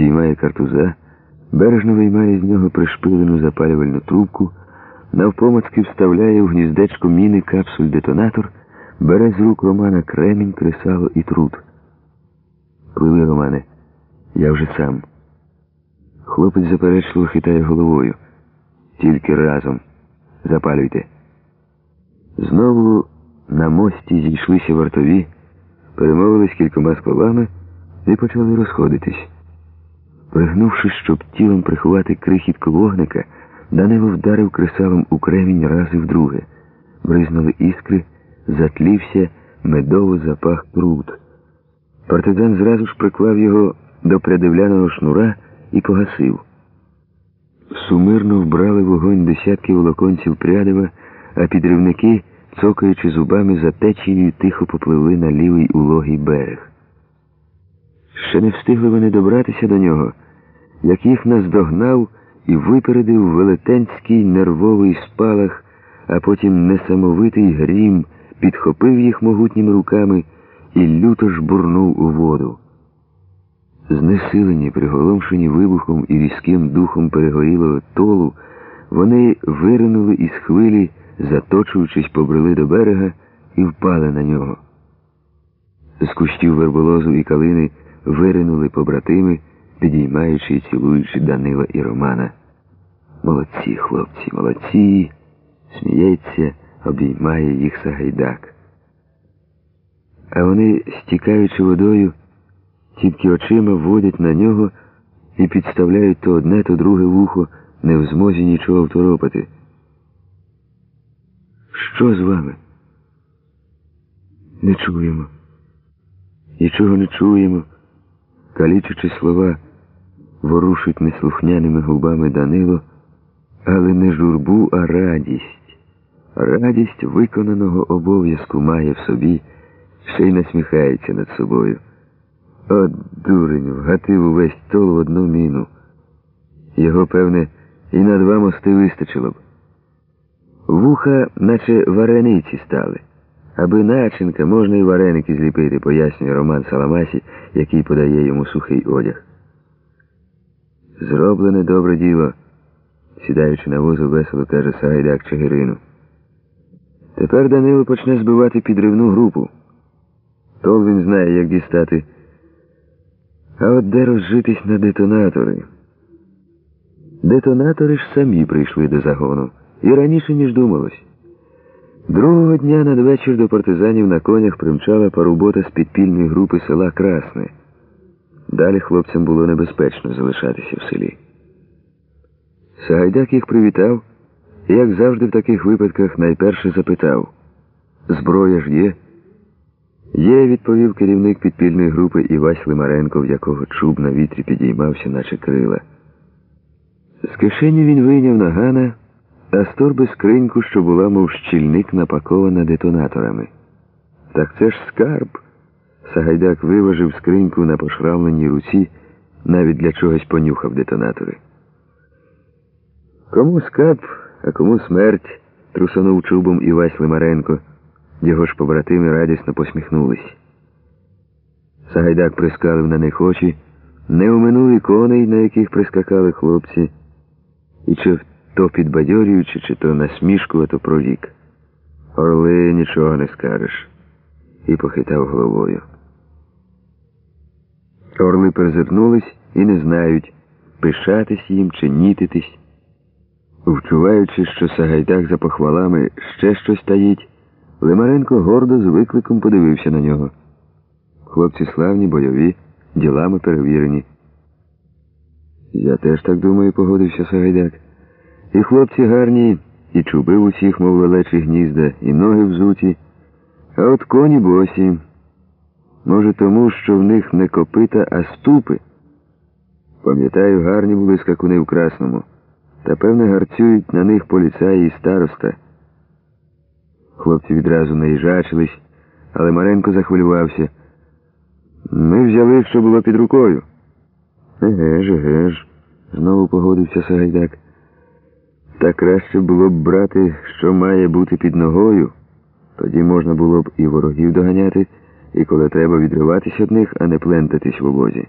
здіймає картуза, бережно виймає з нього пришпилену запалювальну трубку, навпомацьки вставляє в гніздечко міни капсуль-детонатор, бере з рук Романа кремінь, кресало і труд. Пливи, Романе, я вже сам. Хлопець заперечливо хитає головою. Тільки разом. Запалюйте. Знову на мості зійшлися вартові, перемовились кількома словами і почали розходитись. Пригнувшись, щоб тілом приховати крихітку вогника, Данило вдарив кресалом у кремінь раз і вдруге. Бризнули іскри, затлівся, медово запах труд. Партизан зразу ж приклав його до придивляного шнура і погасив. Сумирно вбрали вогонь десятки волоконців прядива, а підривники, цокаючи зубами за течією, тихо попливли на лівий улогий берег. Ще не встигли вони добратися до нього, як їх наздогнав і випередив велетенський нервовий спалах, а потім несамовитий грім підхопив їх могутніми руками і люто жбурнув у воду. Знесилені, приголомшені вибухом і різким духом перегорілого толу, вони виринули із хвилі, заточуючись, побрели до берега і впали на нього. З кущів верболозу і калини виринули побратими, підіймаючи і цілуючи Данила і Романа. Молодці, хлопці, молодці, сміється, обіймає їх Сагайдак. А вони, стікаючи водою, тільки очима водять на нього і підставляють то одне, то друге вухо, не в змозі нічого второпати. Що з вами? Не чуємо. Нічого не чуємо. Калічучи слова, ворушить неслухняними губами Данило, але не журбу, а радість. Радість виконаного обов'язку має в собі, ще й насміхається над собою. От дурень, вгатив увесь тол в одну міну. Його, певне, і на два мости вистачило б. Вуха, наче варениці стали. Аби начинка, можна і вареники зліпити, пояснює Роман Саламасі, який подає йому сухий одяг. Зроблене добре діло, сідаючи на возу, весело каже Сагайдак Чигирину. Тепер Данило почне збивати підривну групу. Тол він знає, як дістати. А от де розжитись на детонатори? Детонатори ж самі прийшли до загону. І раніше, ніж думалось. Другого дня надвечір до партизанів на конях примчала парубота з підпільної групи села Красне. Далі хлопцям було небезпечно залишатися в селі. Сагайдак їх привітав і, як завжди в таких випадках, найперше запитав Зброя ж є? Є, відповів керівник підпільної групи Івась Лимаренко, в якого чуб на вітрі підіймався, наче крила. З кишені він вийняв нагана, а з торби скриньку, що була, мов щільник, напакована детонаторами. Так це ж скарб. Сагайдак виважив скриньку на пошрамленій руці, навіть для чогось понюхав детонатори. Кому скарб, а кому смерть, трусонув чубом Івась Лимаренко. Його ж побратими радісно посміхнулись. Сагайдак прискалив на них очі, не оминули коней, на яких прискакали хлопці, і чи то підбадьорюючи, чи то насмішкувато прорік. Орли нічого не скажеш, і похитав головою. Орли перезирнулись і не знають, пишатись їм чи нітитись. Вчуваючи, що Сагайдак за похвалами ще щось таїть, Лимаренко гордо з викликом подивився на нього. Хлопці славні, бойові, ділами перевірені. Я теж так думаю, погодився Сагайдак. І хлопці гарні, і чуби в усіх, мов лелечі гнізда, і ноги взуті, а от коні босі. Може, тому, що в них не копита, а ступи. Пам'ятаю, гарні були скакуни в красному, та певне гарцюють на них поліцаї і староста. Хлопці відразу наїжачились, але Маренко захвилювався. Ми взяли, що було під рукою. Еге ж, еге ж, знову погодився Сагайдак. Та краще було б брати, що має бути під ногою. Тоді можна було б і ворогів доганяти, і коли треба відриватися від них, а не плентатись в обозі.